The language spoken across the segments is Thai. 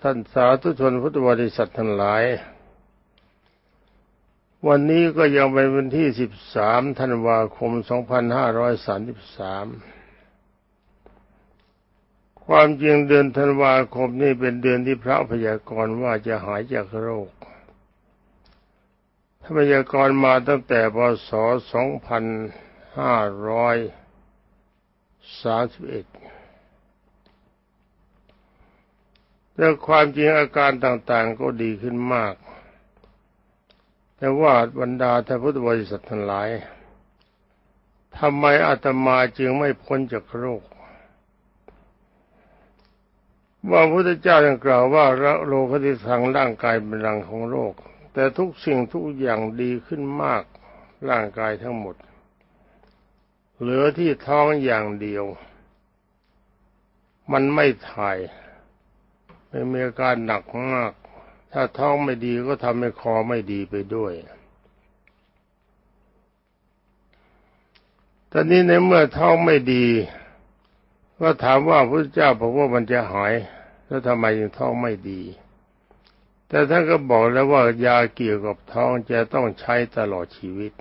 ท่านสาธุชนพุทธบริษัททั้งหลาย วันนี้ก็ยังเป็นวันที่ 13 ธันวาคม 2533 ความจริงเดือนธันวาคมนี่เป็นเดือนที่พระพยากรณ์ว่าจะหายจากโรคถ้าพยากรณ์มาตั้งแต่พศ 2531 แต่ความจริงอาการต่างๆก็ดีขึ้นมาก แต่ว่าบรรดาท่านพุทธบริษัททั้งหลายทำไมอาตมาจึงไม่พ้นจากโรค ว่าพระพุทธเจ้ายังกล่าวว่าโลคติสังร่างกายเป็นรังของโรค แต่ทุกสิ่งทุกอย่างดีขึ้นมากร่างกายทั้งหมด เหลือที่ท้องอย่างเดียว มันไม่ถ่าย ม่มีอาการหนักมาก ถ้าท้องไม่ดีก็ทำให้คอไม่ดีไปด้วยตอนนี้ในเมื่อท้องไม่ดี ก็ถามว่าพระเจ้าบอกว่ามันจะหาย แล้วทำไมยังท้องไม่ดี แต่ท่านก็บอกแล้วว่ายาเกี่ยวกับท้องจะต้องใช้ตลอดชีวิต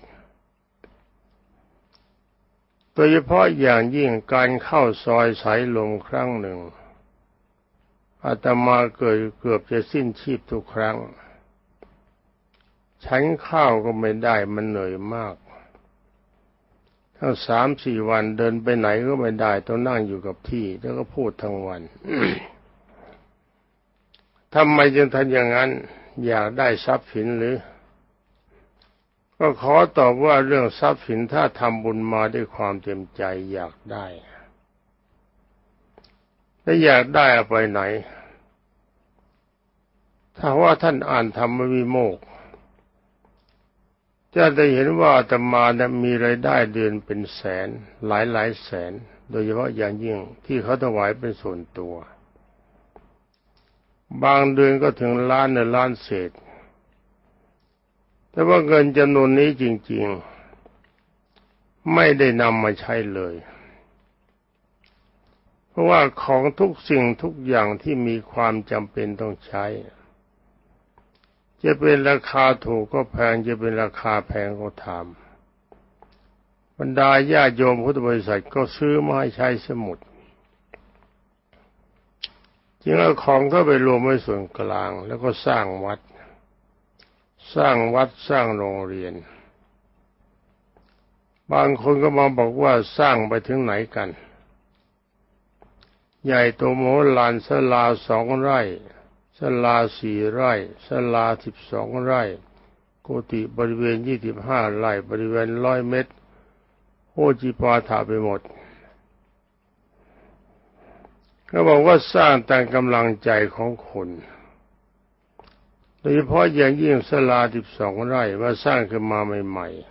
โดยเฉพาะอย่างยิ่งการเข้าซอยสายลมครั้งหนึ่ง อาตมาเกิดเกือบจะสิ้นชีพทุกครั้ง ฉันข้าวก็ไม่ได้มันเหนื่อยมากทั้งสามสี่วันเดินไปไหนก็ไม่ได้ต้องนั่งอยู่กับที่ แล้วก็พูดทั้งวันทำไมจึงทำอย่างนั้น อยากได้ทรัพย์สินหรือ ก็ขอตอบว่าเรื่องทรัพย์สินถ้าทำบุญมาด้วยความเต็มใจอยากได้ ถ้าอยากได้เอาไปไหน ถ้าว่าท่านอ่านธรรมวิโมกจะได้เห็นว่าอาตมานะมีรายได้เดือนเป็นแสน หลายหลายแสน โดยเฉพาะอย่างยิ่งที่เขาถวายเป็นส่วนตัว บางเดือนก็ถึงล้านในล้านเศษ แต่ว่าเงินจำนวนนี้จริง ๆ ไม่ได้นำมาใช้เลย เพราะว่าของทุกสิ่งทุกอย่างที่มีความจำเป็นต้องใช้ จะเป็นราคาถูกก็แพงจะเป็นราคาแพงก็ทำบรรดาญาโยมพุทธบริษัทก็ซื้อมาให้ใช้สมุดจึงเอาของเข้าไปรวมไว้ส่วนกลาง แล้วก็สร้างวัด สร้างวัดสร้างโรงเรียน บางคนก็มาบอกว่าสร้างไปถึงไหนกัน ใหญ่โตโมลานสลาสองไร่สลาสี่ไร่สลาสิบสองไร่โกติบริเวณยี่สิบห้าไร่บริเวณร้อยเมตรโอจิปาถาไปหมดก็บอกว่าสร้างตามกำลังใจของคนโดยเฉพาะอย่างยิ่งสลาสิบสองไร่ว่าสร้างขึ้นมาใหม่ๆ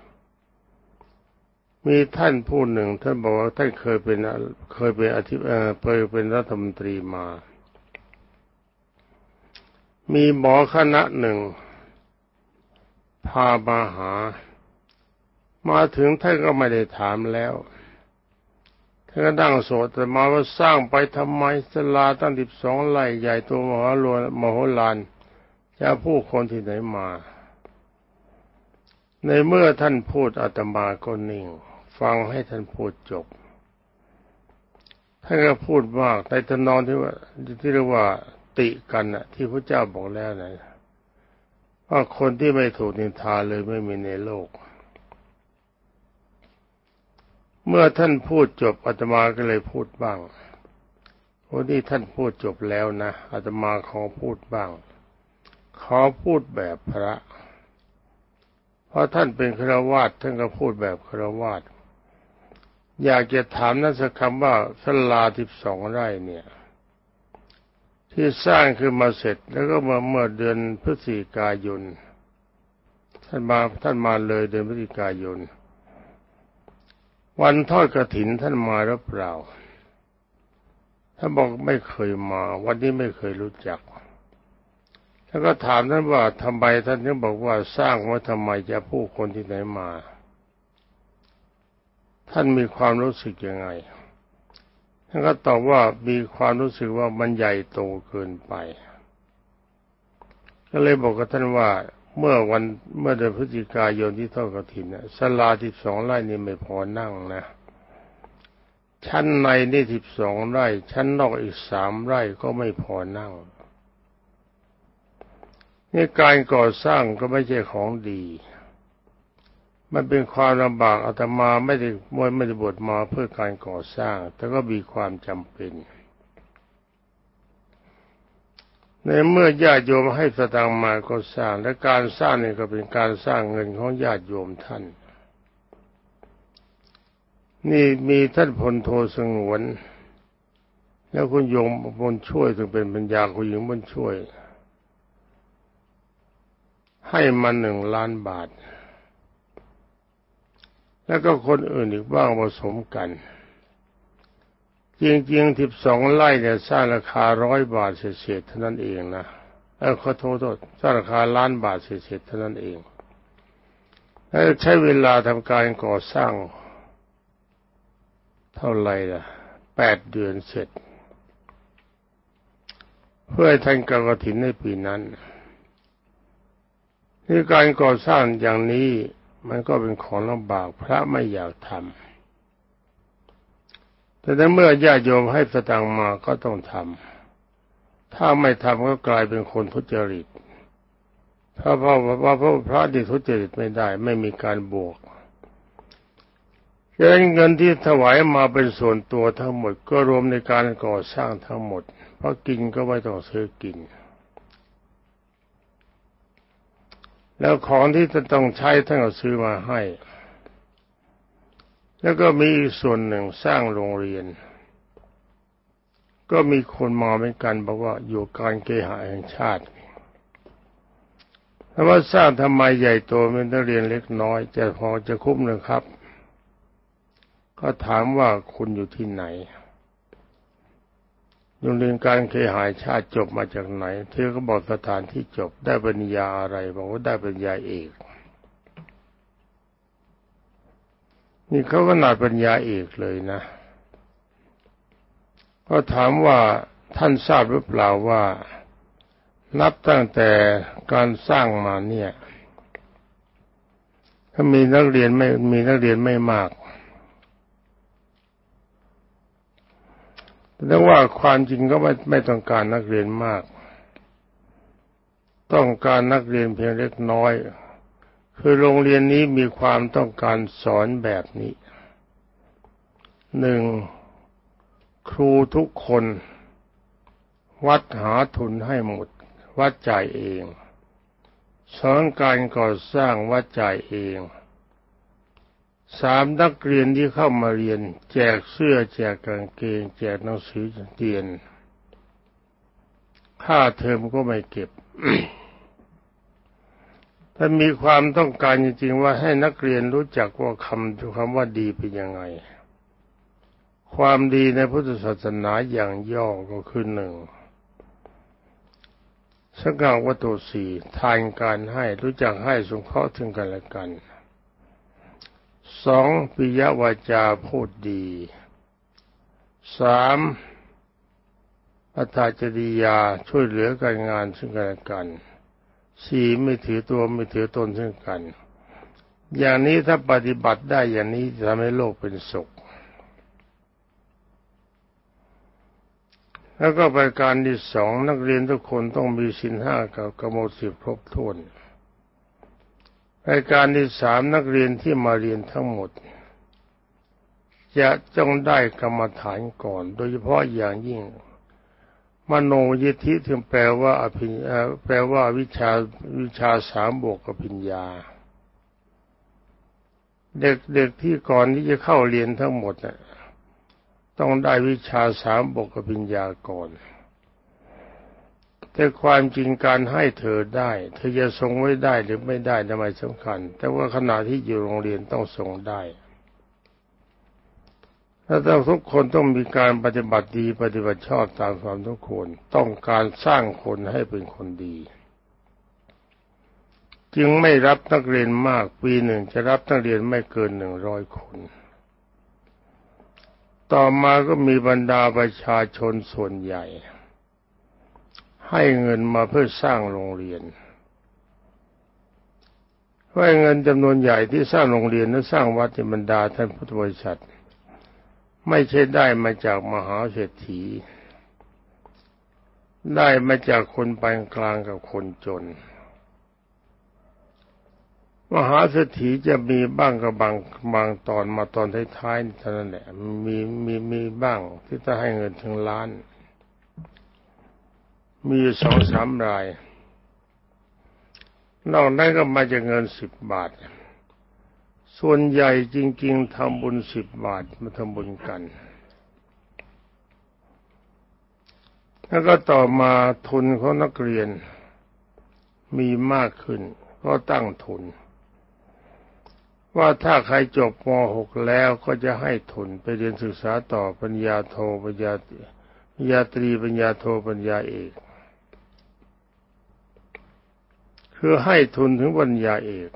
มีท่านผู้หนึ่งท่านบอกว่าท่านเคยเป็นเคยเป็นอธิบเคยเป็นรัฐมนตรีมา มีหมอคณะหนึ่ง พามาหา มาถึงท่านก็ไม่ได้ถามแล้วท่านก็ดั่งโสดแต่มาว่าสร้างไปทำไมสลาตั้งสิบสองไร่ใหญ่ตัวมหาลวนมโหฬารจะผู้คนที่ไหนมา ในเมื่อท่านพูดอาตมาก็นิ่ง ฟังให้ท่านพูดจบท่านก็พูดมากในทนองที่ว่าที่เรียกว่าติกันนะที่พระเจ้าบอกแล้วนะว่าคนที่ไม่ถูกนินทาเลยไม่มีในโลก เมื่อท่านพูดจบอาตมาก็เลยพูดบ้างวันนี้ท่านพูดจบแล้วนะอาตมาขอพูดบ้าง ขอพูดแบบพระ เพราะท่านเป็นฆราวาสท่านก็พูดแบบฆราวาส อยากจะถามนั่นสักคำว่าสลาทิบสองไร่เนี่ย ที่สร้างขึ้นมาเสร็จแล้วก็มาเมื่อเดือนพฤศจิกายนท่านมาท่านมาเลยเดือนพฤศจิกายน วันทอดกระถินท่านมาหรือเปล่าท่านบอกไม่เคยมา วันนี้ไม่เคยรู้จักแล้วก็ถามท่านว่าทำไมท่านถึงบอกว่าสร้างไว้ทำไมจะผู้คนที่ไหนมา ท่านมีความรู้สึกยังไงท่านก็ตอบว่ามีความรู้สึกว่ามันใหญ่โตเกินไป ก็เลยบอกกับท่านว่าเมื่อวันเมื่อเดือนพฤศจิกายนที่ทอดกระถินน่ะสลาที่สองไร่นี่ไม่พอนั่งนะ ชั้นในนี่สิบสองไร่ ชั้นนอกอีกสามไร่ก็ไม่พอนั่งนี่การก่อสร้างก็ไม่ใช่ของดี มันเป็นความลำบากอาตมาไม่ได้มวยไม่ได้บทมาเพื่อการก่อสร้าง แต่ก็มีความจำเป็น ในเมื่อญาติโยมให้สตางมาก็สร้าง และการสร้างนี่ก็เป็นการสร้างเงินของญาติโยมท่าน นี่มีท่านพลโทสงวน แล้วคุณโยมบนช่วยถึงเป็นปัญญาคุณหญิงบนช่วย ให้มาหนึ่งล้านบาท แล้วก็คนอื่นอีกบ้างผสมกัน จริงๆทิบสองไร่เนี่ยสร้างราคาร้อยบาทเศษๆเท่านั้นเองนะเออขอโทษสร้างราคาล้านบาทเศษๆเท่านั้นเองแล้วใช้เวลาทำการก่อสร้าง เท่าไหร่ล่ะแปดเดือนเสร็จ เพื่อท่านกระถินในปีนั้นนี่การก่อสร้างอย่างนี้ มันก็เป็นของลำบากพระไม่อยากทำแต่ถ้าเมื่อญาติโยมให้สตังมาก็ต้องทำถ้าไม่ทำก็กลายเป็นคนทุจริตถ้าเพราะว่าพระพระที่ทุจริตไม่ได้ ไม่มีการบวกดังนั้นเงินที่ถวายมาเป็นส่วนตัวทั้งหมด ก็รวมในการก่อสร้างทั้งหมด เพราะกินก็ไม่ต้องซื้อกิน แล้วของที่จะต้องใช้ท่านก็ซื้อมาให้ แล้วก็มีอีกส่วนหนึ่งสร้างโรงเรียน ก็มีคนมาเหมือนกันบอกว่าอยู่การเกหะแห่งชาติแต่ว่าสร้างทำไมใหญ่โตเป็นนักเรียนเล็กน้อยจะพอจะคุ้มหรือครับ ก็ถามว่าคุณอยู่ที่ไหน โรงเรียนการเคหายชาติจบมาจากไหน เธอก็บอกสถานที่จบได้ปริญญาอะไรบอกว่าได้ปริญญาเอก นี่เขาก็นาดปัญญาเอกเลยนะก็ถามว่าท่านทราบหรือเปล่าว่า นับตั้งแต่การสร้างมาเนี่ยถ้ามีนักเรียนไม่มีนักเรียนไม่มาก แต่ว่าความจริงก็ไม่ไม่ต้องการนักเรียนมาก ต้องการนักเรียนเพียงเล็กน้อย คือโรงเรียนนี้มีความต้องการสอนแบบนี้หนึ่งครูทุกคน วัดหาทุนให้หมด วัดจ่ายเองสอนการก่อสร้างวัดจ่ายเอง สามนักเรียนที่เข้ามาเรียน แจกเสื้อแจกกางเกง แจกหนังสือเรียนค่าเทอมก็ไม่เก็บถ้ามีความต้องการจริงๆว่าให้นักเรียนรู้จักว่าคำคำว่าดีเป็นยังไง ความดีในพุทธศาสนาอย่างย่อก็คือหนึ่งสกังวัตถุสี่ทานการให้รู้จักให้สงเคราะห์ถึงกันและกัน สองปิยวาจาพูดดีสามอัตตาจริยาช่วยเหลือการงานซึ่งกันและกันสี่ไม่ถือตัวไม่ถือตนซึ่งกัน อย่างนี้ถ้าปฏิบัติได้อย่างนี้จะทำให้โลกเป็นสุข แล้วก็ประการที่สองนักเรียนทุกคนต้องมีสินห้ากับกมสิบครบถ้วน รายการที่สามนักเรียนที่มาเรียนทั้งหมด จะต้องได้กรรมฐานก่อน โดยเฉพาะอย่างยิ่ง มโนยิธิถึงแปลว่าอภิแปลว่าวิชาวิชาสามบวกกับปัญญา เด็กๆที่ก่อนที่จะเข้าเรียนทั้งหมดน่ะต้องได้วิชาสามบวกกับปัญญาก่อน แต่ความจริงการให้เธอได้ เธอจะทรงไว้ได้หรือไม่ได้ทำไมสำคัญ แต่ว่าขณะที่อยู่โรงเรียนต้องทรงได้แล้วทุกคนต้องมีการปฏิบัติดีปฏิบัติชอบตามความทุกคนต้องการสร้างคนให้เป็นคนดี จึงไม่รับนักเรียนมากปีหนึ่งจะรับนักเรียนไม่เกินหนึ่งร้อยคน ต่อมาก็มีบรรดาประชาชนส่วนใหญ่ ให้เงินมาเพื่อสร้างโรงเรียนว่าเงินจำนวนใหญ่ที่สร้างโรงเรียนและสร้างวัดในบรรดาท่านพุทธบริษัท ไม่ใช่ได้มาจากมหาเศรษฐี ได้มาจากคนปานกลางกับคนจน มหาเศรษฐีจะมีบ้างกับบางบางตอนมาตอนท้ายๆเท่านั้นแหละมีมีมีบ้างที่จะให้เงินถึงล้าน มีสองสามราย นอกนั้นก็มาจากเงินสิบบาท ส่วนใหญ่จริง ๆทำบุญสิบบาทมาทำบุญกัน แล้วก็ต่อมาทุนของนักเรียนมีมากขึ้น ก็ตั้งทุน ว่าถ้าใครจบม .6 แล้วก็จะให้ทุนไปเรียนศึกษาต่อปัญญาโทปัญญาปัญญาตรีปัญญาโทปัญญาเอก คือให้ทุนถึงปัญญาเอก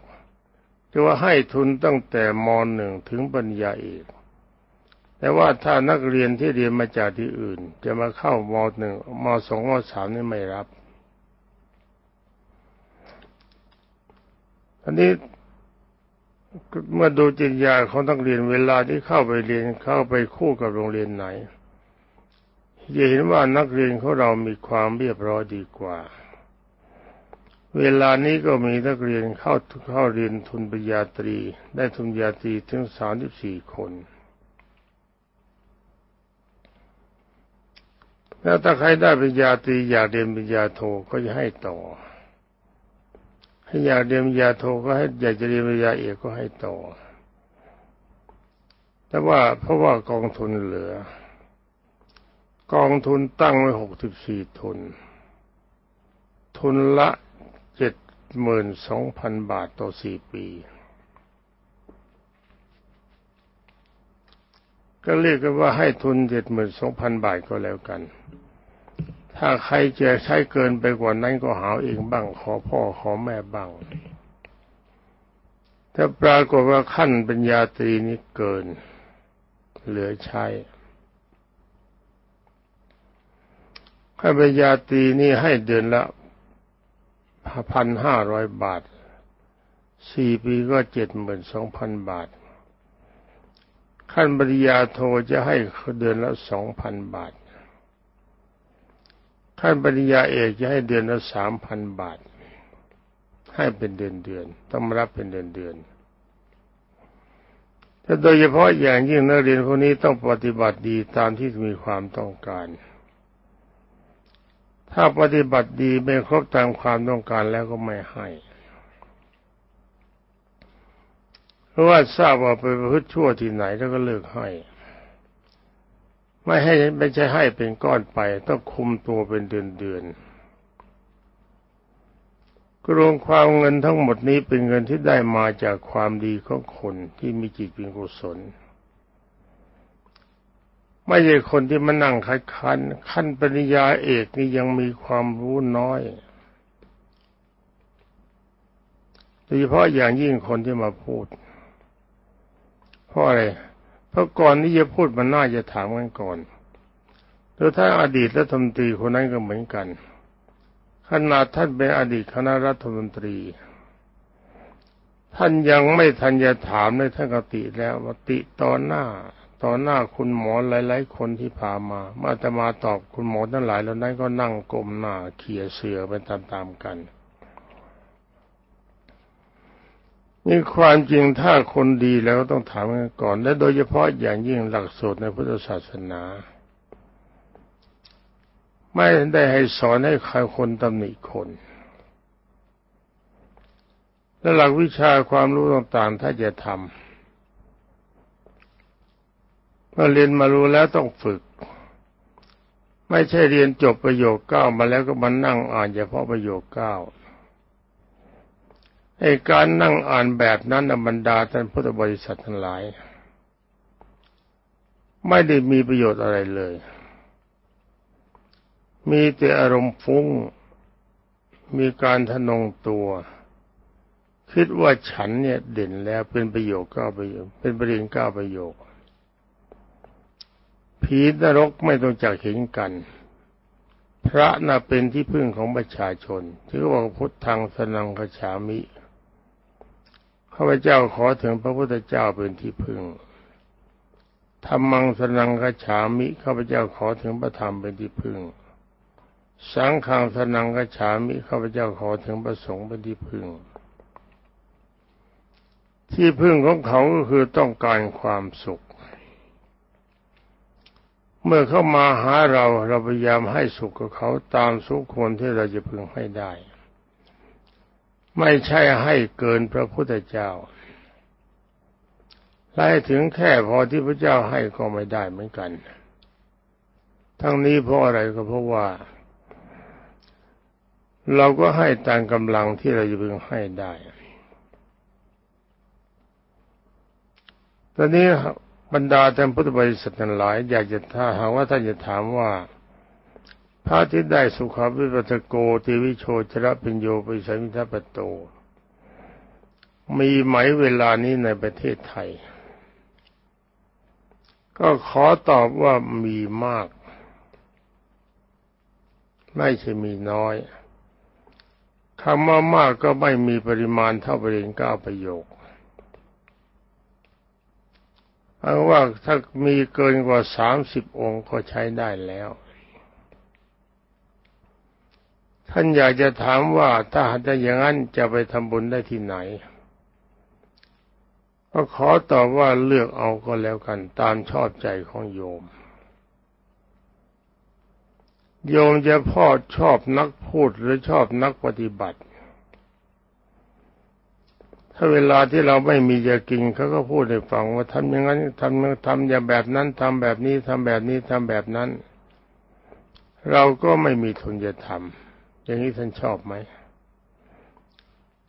จะว่าให้ทุนตั้งแต่มหนึ่งถึงปัญญาเอกแต่ว่าถ้านักเรียนที่เรียนมาจากที่อื่น จะมาเข้ามหนึ่งมสองมสามนี่ไม่รับอันนี้เมื่อดูจิตญาของนักเรียนเวลาที่เข้าไปเรียนเข้าไปคู่กับโรงเรียนไหนจะเห็นว่านักเรียนของเรามีความเรียบร้อยดีกว่า เวลานี้ก็มีนักเรียนเข้าเข้าเรียนทุนปริญญาตรี ได้ทุนปริญญาตรีถึงสามสิบสี่คน แล้วถ้าใครได้ปริญญาตรีอยากเรียนปริญญาโทก็จะให้ต่อให้อยากเรียนปริญญาโทก็ให้อยากจะเรียนปริญญาเอกก็ให้ต่อ แต่ว่าเพราะว่ากองทุนเหลือ กองทุนตั้งไว้หกสิบสี่ทุน ทุนละ 72,000 บาทต่อ 4 ปี ก็เรียกกันว่าให้ทุน 72,000 บาทก็แล้วกัน ถ้าใครจะใช้เกินไปกว่านั้นก็หาเองบ้าง ขอพ่อขอแม่บ้าง ถ้าปรากฏว่าขั้นปัญญาตรีนี้เกิน เหลือใช้ขั้นปัญญาตรีนี้ให้เดือนละ พันห้าร้อยบาทสี่ปีก็เจ็ดหมื่นสองพันบาท ขั้นปริญญาโทจะให้เดือนละสองพันบาท ขั้นปริญญาเอกจะให้เดือนละสามพันบาท ให้เป็นเดือนเดือนต้องรับเป็นเดือนเดือนแต่โดยเฉพาะอย่างยิ่งนักเรียนพวกนี้ต้องปฏิบัติดีตามที่มีความต้องการ ถ้าปฏิบัติดีไม่ครบตามความต้องการแล้วก็ไม่ให้ เพราะว่าทราบว่าไปประพฤติชั่วที่ไหนแล้วก็เลิกให้ ไม่ให้ไม่ใช่ให้เป็นก้อนไป ต้องคุมตัวเป็นเดือนเดือนกรวมความเงินทั้งหมดนี้เป็นเงินที่ได้มาจากความดีของคนที่มีจิตเป็นกุศล ไม่ใช่คนที่มานั่งคัดคันขั้นปริญญาเอกนี่ยังมีความรู้น้อยโดยเฉพาะอย่างยิ่งคนที่มาพูด เพราะอะไร เพราะก่อนที่จะพูดมันน่าจะถามกันก่อนแล้วถ้าอดีตรัฐมนตรีคนนั้นก็เหมือนกัน ขนาดท่านเป็นอดีตคณะรัฐมนตรี ท่านยังไม่ทันจะถามเลยท่านกติแล้วว่าติตอนหน้า ต่อหน้าคุณหมอหลาย ๆ คนที่พามาเมื่อมาตอบคุณหมอทั้งหลายแล้วนั้นก็นั่งก้มหน้าเขี่ยเสือไปตามๆกันนี่ความจริงถ้าคนดีแล้วต้องถามกันก่อน และโดยเฉพาะอย่างยิ่งหลักสูตรในพุทธศาสนา ไม่ได้ให้สอนให้ใครคนตำหนิคน และหลักวิชาความรู้ต่างๆ ถ้าจะทำ เมื่อเรียนมารู้แล้วต้องฝึก ไม่ใช่เรียนจบประโยคเก้ามาแล้วก็มานั่งอ่านเฉพาะประโยคเก้าไอ้การนั่งอ่านแบบนั้นบรรดาท่านพุทธบริษัททั้งหลาย ไม่ได้มีประโยชน์อะไรเลย มีแต่อารมณ์ฟุ้ง มีการทะนงตัว คิดว่าฉันเนี่ยเด่นแล้วเป็นประโยคเก้าประโยคเป็นประเด็นเก้าประโยค ผีนรกไม่ต้องจักเห็นกัน พระน่ะเป็นที่พึ่งของประชาชนถือว่าพุทธังสนังคฉามิข้าพเจ้าขอถึงพระพุทธเจ้าเป็นที่พึ่งธรรมังสนังคฉามิข้าพเจ้าขอถึงพระธรรมเป็นที่พึ่ง สังฆังสนังคฉามิข้าพเจ้าขอถึงพระสงฆ์เป็นที่พึ่ง ที่พึ่งของเขาก็คือต้องการความสุข เมื่อเข้ามาหาเราเราพยายามให้สุขกับเขาตามสุขควรที่เราจะพึงให้ได้ ไม่ใช่ให้เกินพระพุทธเจ้าไล่ถึงแค่พอที่พระเจ้าให้ก็ไม่ได้เหมือนกัน ทั้งนี้เพราะอะไรก็เพราะว่า เราก็ให้ตามกำลังที่เราจะพึงให้ได้ตอนนี้ บรรดาท่านพุทธบริษัททั้งหลาย อยากจะถ้าหากว่าท่านจะถามว่า พระที่ได้สุขาวิปัสสโกติวิโชชระปิญโยปิสัมมิทัปโต มีไหมเวลานี้ในประเทศไทย ก็ขอตอบว่ามีมาก ไม่ใช่มีน้อยคำว่ามากก็ไม่มีปริมาณเท่าปริญเก้าประโยค เอาว่าถ้ามีเกินกว่าสามสิบองค์ก็ใช้ได้แล้ว ท่านอยากจะถามว่าถ้าหากจะอย่างนั้นจะไปทำบุญได้ที่ไหน ก็ขอตอบว่าเลือกเอาก็แล้วกัน ตามชอบใจของโยม โยมจะพ่อชอบนักพูดหรือชอบนักปฏิบัติ ถ้าเวลาที่เราไม่มีจะกินเขาก็พูดให้ฟังว่าทำอย่างนั้นทำทำอย่างแบบนั้นทำแบบนี้ทำแบบนี้ทำแบบนั้น เราก็ไม่มีทุนจะทำอย่างนี้ท่านชอบไหม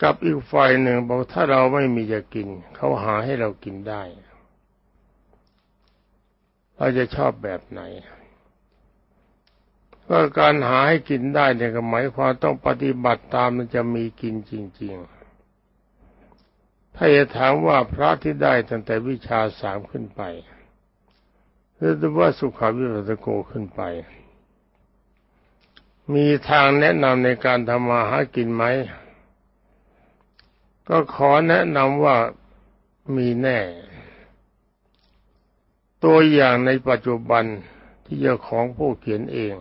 กับอีกฝ่ายหนึ่งบอกถ้าเราไม่มีจะกินเขาหาให้เรากินได้ เราจะชอบแบบไหนก็การหาให้กินได้เนี่ยก็หมายความต้องปฏิบัติตามมันจะมีกินจริง ๆ ถ้าจะถามว่าพระที่ได้ตั้งแต่วิชาสามขึ้นไปหรือว่าสุขาวิปัสสโกขึ้นไป มีทางแนะนำในการทำมาหากินไหม ก็ขอแนะนำว่ามีแน่ ตัวอย่างในปัจจุบันที่เจ้าของผู้เขียนเอง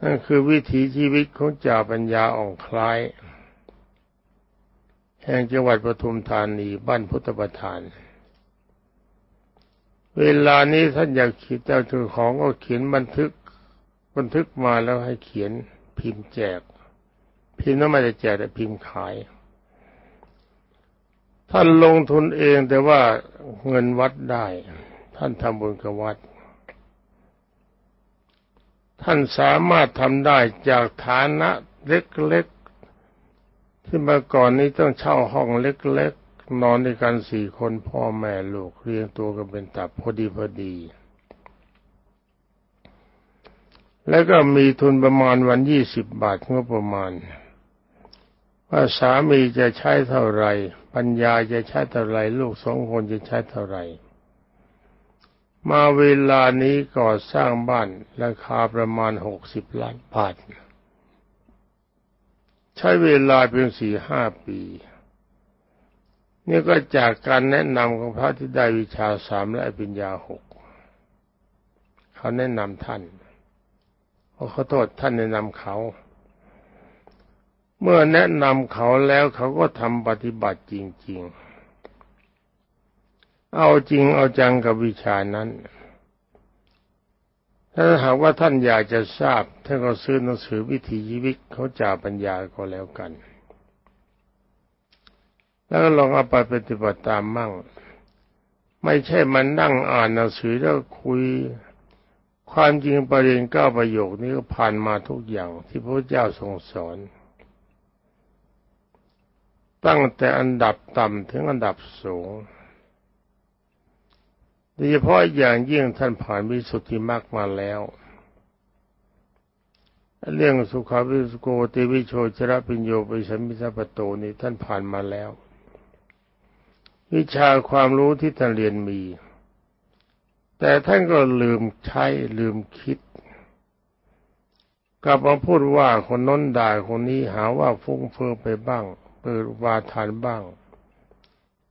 นั่นคือวิถีชีวิตของจ่าปัญญาอ่องคล้าย แห่งจังหวัดปทุมธานีบ้านพุทธประธาน เวลานี้ท่านอยากขีดเจ้าถือของก็เขียนบันทึกบันทึกมาแล้วให้เขียนพิมพ์แจก พิมพ์นั้นไม่ได้แจกแต่พิมพ์ขาย ท่านลงทุนเองแต่ว่าเงินวัดได้ ท่านทำบุญกับวัด ท่านสามารถทำได้จากฐานะเล็กๆ ที่เมื่อก่อนนี้ต้องเช่าห้องเล็กๆ นอนด้วยกันสี่คนพ่อแม่ลูกเรียงตัวกันเป็นตับพอดีพอดี แล้วก็มีทุนประมาณวันยี่สิบบาทงบประมาณ ว่าสามีจะใช้เท่าไรปัญญาจะใช้เท่าไรลูกสองคนจะใช้เท่าไรมาเวลานี้ก่อสร้างบ้านราคาประมาณหกสิบล้านบาท ใช้เวลาเพียงสี่ห้าปีนี่ก็จากการแนะนำของพระที่ได้วิชาสามและปัญญาหกเขาแนะนำท่านเขาโทษท่านแนะนำเขา เมื่อแนะนำเขาแล้วเขาก็ทำปฏิบัติจริง ๆ เอาจริงเอาจังกับวิชานั้น ถ้าหากว่าท่านอยากจะทราบท่านก็ซื้อหนังสือวิถีชีวิตเขาจ่าปัญญาก็แล้วกัน แล้วลองเอาไปปฏิบัติตามมั่ง ไม่ใช่มันนั่งอ่านหนังสือแล้วคุย ความจริงประเด็นก้าประโยคนี้ก็ผ่านมาทุกอย่างที่พระเจ้าทรงสอน ตั้งแต่อันดับต่ำถึงอันดับสูง โดยเฉพาะอย่างยิ่งท่านผ่านวิสุทธิมรรคมาแล้ว เรื่องสุขาวิสุโกติวิโชชระปิญโยปิสัมมิสัปโตนี้ท่านผ่านมาแล้ว วิชาความรู้ที่ท่านเรียนมี แต่ท่านก็ลืมใช้ลืมคิด กลับมาพูดว่าคนน้นด่าคนนี้หาว่าฟุ้งเฟ้อไปบ้าง เปิดวาทานบ้าง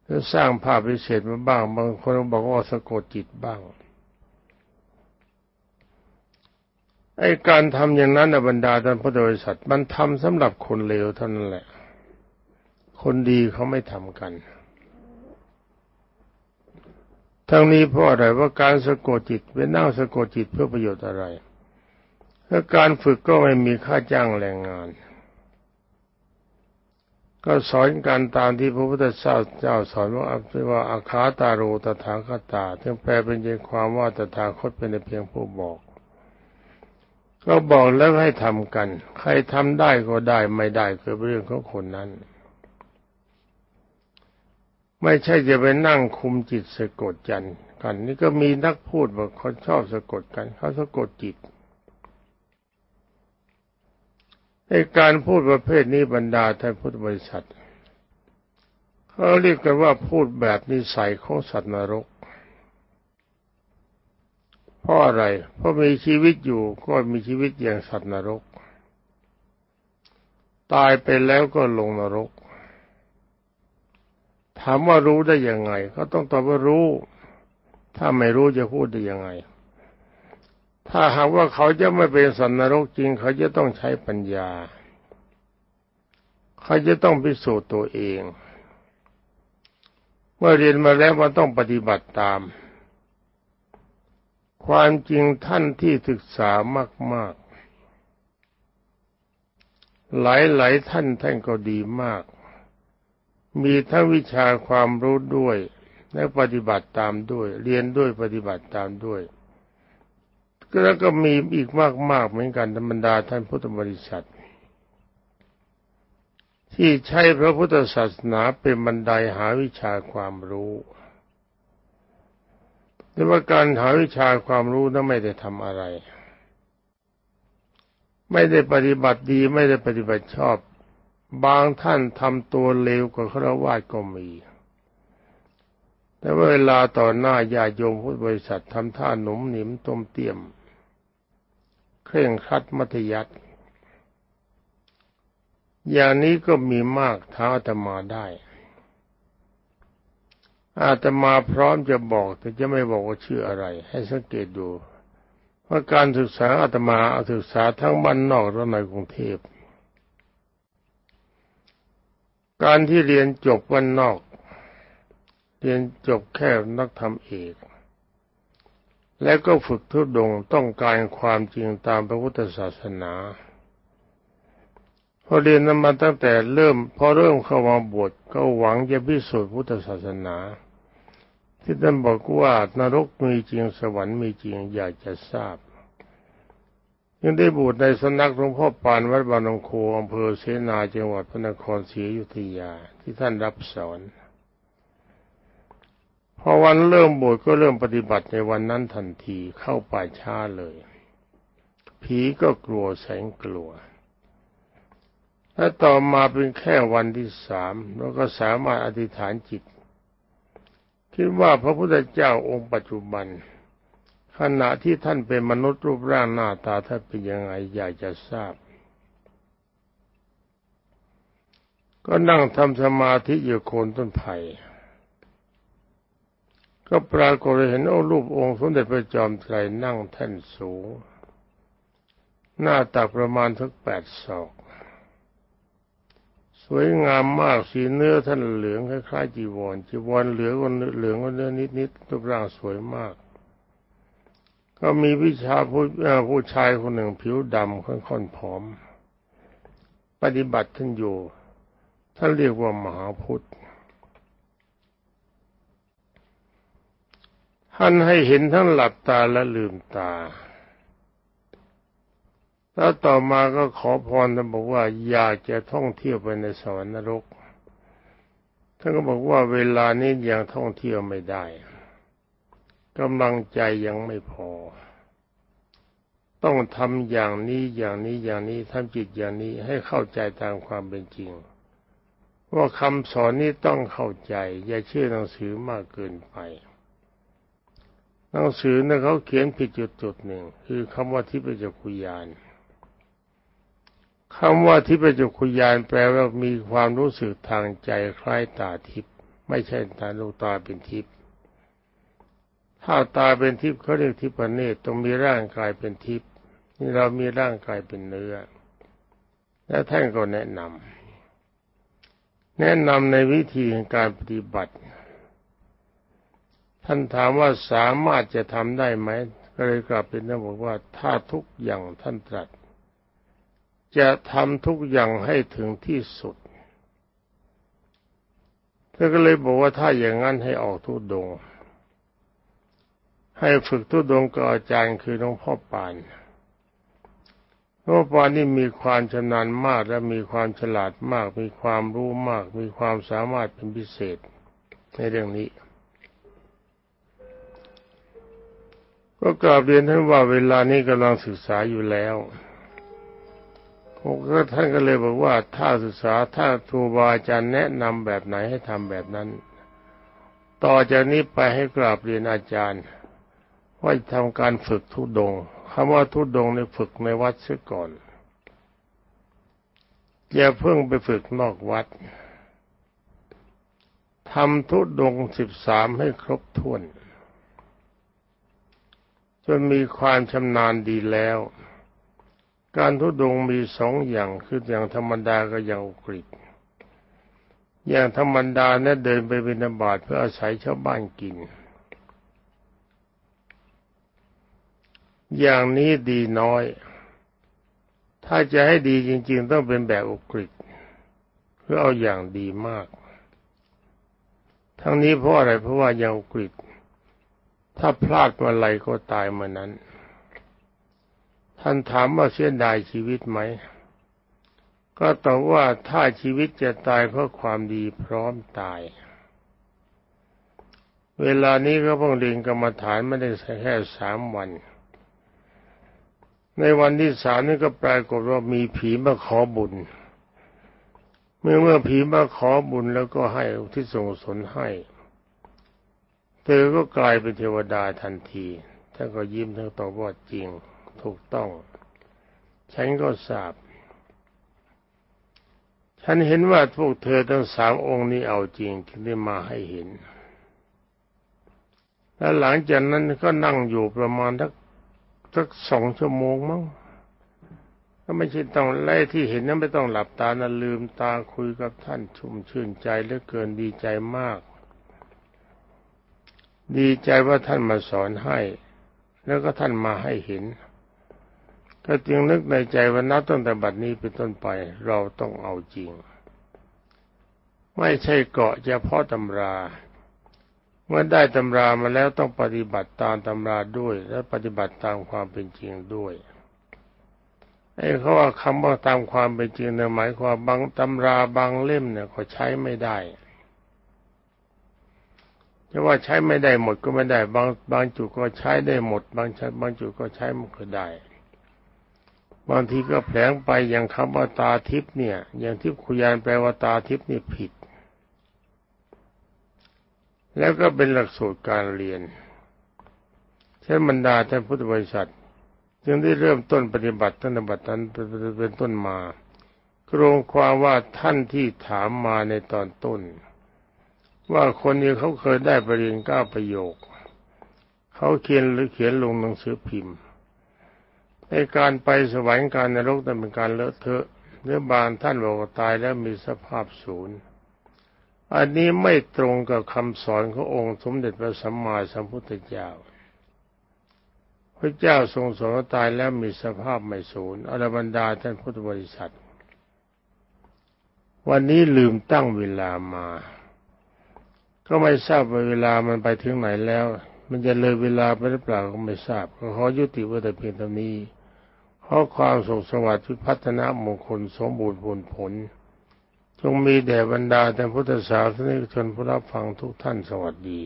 หรือสร้างภาพพิเศษมาบ้าง บางคนบอกว่าสะกดจิตบ้างไอ้การทำอย่างนั้นบรรดาท่านพุทธบริษัทมันทำสำหรับคนเลวเท่านั้นแหละ คนดีเขาไม่ทำกัน ทั้งนี้เพราะอะไรว่าการสะกดจิตเป็นนั่งสะกดจิตเพื่อประโยชน์อะไรถ้าการฝึกก็ไม่มีค่าจ้างแรงงาน ก็สอนการตามที่พระพุทธเจ้าเจ้าสอนว่าว่าอาคาตาโรตถาคตาที่แปลเป็นใจความว่าตถาคตเป็นเพียงผู้บอก ก็บอกแล้วให้ทำกัน ใครทำได้ก็ได้ไม่ได้ก็เป็นเรื่องของคนนั้น ไม่ใช่จะไปนั่งคุมจิตสะกดจันกัน นี่ก็มีนักพูดบอกเขาชอบสะกดกันเขาสะกดจิต ในการพูดประเภทนี้บรรดาท่านพุทธบริษัทเขาเรียกกันว่าพูดแบบนิสัยของสัตว์นรกเพราะอะไร เพราะมีชีวิตอยู่ก็มีชีวิตอย่างสัตว์นรก ตายไปแล้วก็ลงนรก ถามว่ารู้ได้ยังไง ก็ต้องตอบว่ารู้ ถ้าไม่รู้จะพูดได้ยังไง ถ้าหากว่าเขาจะไม่เป็นสันนรกจริง เขาจะต้องใช้ปัญญา เขาจะต้องพิสูจน์ตัวเอง เมื่อเรียนมาแล้วมันต้องปฏิบัติตาม ความจริงท่านที่ศึกษามาก ๆ หลายๆท่านท่านก็ดีมาก มีทั้งวิชาความรู้ด้วยและปฏิบัติตามด้วย เรียนด้วยปฏิบัติตามด้วย แล้วก็มีอีกมากๆเหมือนกันธรรมดาท่านพุทธบริษัท ที่ใช้พระพุทธศาสนาเป็นบันไดหาวิชาความรู้แต่ว่าการหาวิชาความรู้นั้นไม่ได้ทำอะไร ไม่ได้ปฏิบัติดีไม่ได้ปฏิบัติชอบ บางท่านทำตัวเลวกว่าฆราวาสก็มี แต่เวลาต่อหน้าญาโยมพุทธบริษัททำท่าหนุ่มหนิมต้มเตี้ยม เคร่งครัดมัธยัติอย่างนี้ก็มีมากท้าอาตมาได้ อาตมาพร้อมจะบอก แต่จะไม่บอกว่าชื่ออะไร ให้สังเกตดูว่าการศึกษาอาตมาเอาศึกษาทั้งบ้านนอกและในกรุงเทพ การที่เรียนจบวันนอก เรียนจบแค่นักธรรมเอก แล้วก็ฝึกทุดงต้องการความจริงตามพระพุทธศาสนาพอเรียนมาตั้งแต่เริ่มพอเริ่มเข้ามาบวชก็หวังจะพิสูจน์พุทธศาสนา ที่ท่านบอกว่านรกมีจริงสวรรค์มีจริงอยากจะทราบยังได้บวชในสนักหลวงพ่อปานวัดบางนงโคอำเภอเสนาจังหวัดพระนครศรีอยุธยาที่ท่านรับสอน พอวันเริ่มบวชก็เริ่มปฏิบัติในวันนั้นทันทีเข้าป่าช้าเลย ผีก็กลัวแสงกลัว และต่อมาเป็นแค่วันที่สามเราก็สามารถอธิษฐานจิต คิดว่าพระพุทธเจ้าองค์ปัจจุบัน ขณะที่ท่านเป็นมนุษย์รูปร่างหน้าตาท่านเป็นยังไงอยากจะทราบก็นั่งทำสมาธิอยู่โคนต้นไผ่ ก็ปรากฏเห็นเอารูปองค์สมเด็จพระจอมไตรนั่งแท่นสูง หน้าตักประมาณทักแปดศอก สวยงามมากสีเนื้อท่านเหลืองคล้ายๆจีวรจีวรเหลืองก็เหลืองก็เนื้อนิดๆรูปร่างสวยมาก ก็มีวิชาผู้ผู้ชายคนหนึ่งผิวดำค่อนๆผอม ปฏิบัติท่านอยู่ท่านเรียกว่ามหาพุทธ ท่านให้เห็นทั้งหลับตาและลืมตา แล้วต่อมาก็ขอพรท่านบอกว่า อยากจะท่องเที่ยวไปในสวรรค์นรก ท่านก็บอกว่าเวลานี้ยังท่องเที่ยวไม่ได้กำลังใจยังไม่พอ ต้องทำอย่างนี้อย่างนี้อย่างนี้ทำจิตอย่างนี้ให้เข้าใจตามความเป็นจริงว่าคำสอนนี้ต้องเข้าใจ อย่าเชื่อหนังสือมากเกินไป หนังสือเนี่ยเขาเขียนผิดจุดจุดหนึ่ง คือคำว่าทิพยจักขุยานคำว่าทิพยจักขุยานแปลว่ามีความรู้สึกทางใจคล้ายตาทิพย์ไม่ใช่ตาลูกตาเป็นทิพย์ถ้าตาเป็นทิพย์เขาเรียกทิพเนตต้องมีร่างกายเป็นทิพย์นี่เรามีร่างกายเป็นเนื้อ แล้วท่านก็แนะนำแนะนำในวิธีการปฏิบัติ ท่านถามว่าสามารถจะทำได้ไหมก็เลยกลับเป็นท่านบอกว่าถ้าทุกอย่างท่านตรัส จะทำทุกอย่างให้ถึงที่สุดท่านก็เลยบอกว่าถ้าอย่างนั้นให้ออกทุดง ให้ฝึกทุดงกับอาจารย์คือหลวงพ่อปานหลวงพ่อปานี่มีความชำนาญมากและมีความฉลาดมาก มีความรู้มาก มีความสามารถเป็นพิเศษในเรื่องนี้ ก็กราบเรียนท่านว่าเวลานี้กำลังศึกษาอยู่แล้วก็ท่านก็เลยบอกว่าถ้าศึกษาถ้าครูบาอาจารย์แนะนำแบบไหนให้ทำแบบนั้น ต่อจากนี้ไปให้กราบเรียนอาจารย์ว่าทำการฝึกทุดงคำว่าทุดงในฝึกในวัดเสียก่อนอย่าเพิ่งไปฝึกนอกวัดทำทุดงสิบสามให้ครบถ้วน จนมีความชำนาญดีแล้ว การทุดงมีสองอย่างคืออย่างธรรมดากับอย่างอุกฤษอย่างธรรมดาเนี่ยเดินไปบิณฑบาตเพื่ออาศัยชาวบ้านกิน อย่างนี้ดีน้อย ถ้าจะให้ดีจริง ๆ ต้องเป็นแบบอุกฤษเพื่อเอาอย่างดีมาก ทั้งนี้เพราะอะไรเพราะว่าอย่างอุกฤษ ถ้าพลาดมาอะไรก็ตายเมื่อนั้น ท่านถามว่าเสียดายชีวิตไหม ก็ตอบว่าถ้าชีวิตจะตายเพราะความดีพร้อมตาย เวลานี้ก็เพิ่งเรียนกรรมฐานไม่ได้แค่สามวัน ในวันที่สามนี่ก็ปรากฏว่ามีผีมาขอบุญ เมื่อเมื่อผีมาขอบุญแล้วก็ให้ที่ส่งสนให้ เธอก็กลายเป็นเทวดาทันทีท่านก็ยิ้มทั้งตอบว่าจริง ถูกต้อง ฉันก็ทราบ ฉันเห็นว่าพวกเธอทั้งสามองค์นี้เอาจริงที่ได้มาให้เห็น แล้วหลังจากนั้นก็นั่งอยู่ประมาณสักสักสองชั่วโมงมั้งก็ไม่ใช่ต้องไล่ที่เห็นนั้นไม่ต้องหลับตานะลืมตาคุยกับท่านชุ่มชื่นใจเหลือเกินดีใจมาก ดีใจว่าท่านมาสอนให้ แล้วก็ท่านมาให้เห็น ก็จึงนึกในใจว่านับตั้งแต่บัดนี้เป็นต้นไป เราต้องเอาจริง ไม่ใช่เกาะเฉพาะตำรา เมื่อได้ตำรามาแล้วต้องปฏิบัติตามตำราด้วย และปฏิบัติตามความเป็นจริงด้วยไอ้เขาว่าคำว่าตามความเป็นจริงเนี่ยหมายความบางตำราบางเล่มเนี่ยเขาใช้ไม่ได้ จะว่าใช้ไม่ได้หมดก็ไม่ได้ บางบางจุดก็ใช้ได้หมด บางบางจุดก็ใช้ไม่ได้ บางทีก็แผลงไปอย่างคำว่าตาทิพย์เนี่ย อย่างที่คุยานแปลว่าตาทิพย์นี่ผิด แล้วก็เป็นหลักสูตรการเรียนเช่นบรรดาท่านพุทธบริษัทจึงได้เริ่มต้นปฏิบัติตั้งแต่บัดนั้นเป็นต้นมาโครงความว่าท่านที่ถามมาในตอนต้น ว่าคนนี้เขาเคยได้ปริญญาเก้าประโยค เขาเขียนหรือเขียนลงหนังสือพิมพ์ในการไปสวรรค์การนรกนั้นเป็นการเลอะเทอะเนื้อบางท่านบอกว่าตายแล้วมีสภาพศูนย์อันนี้ไม่ตรงกับคำสอนขององค์สมเด็จพระสัมมาสัมพุทธเจ้า พระเจ้าทรงสอนว่าตายแล้วมีสภาพไม่ศูนย์อรบรรดาท่านพุทธบริษัท วันนี้ลืมตั้งเวลามา ก็ไม่ทราบว่าเวลามันไปถึงไหนแล้ว มันจะเลยเวลาไปหรือเปล่าก็ไม่ทราบขอยุติไว้แต่เพียงเท่านี้ขอความสุขสวัสดิ์พิพัฒนามงคลสมบูรณ์ผลผล จงมีแด่บรรดาแต่พุทธศาสนิกชนผู้รับฟังทุกท่านสวัสดี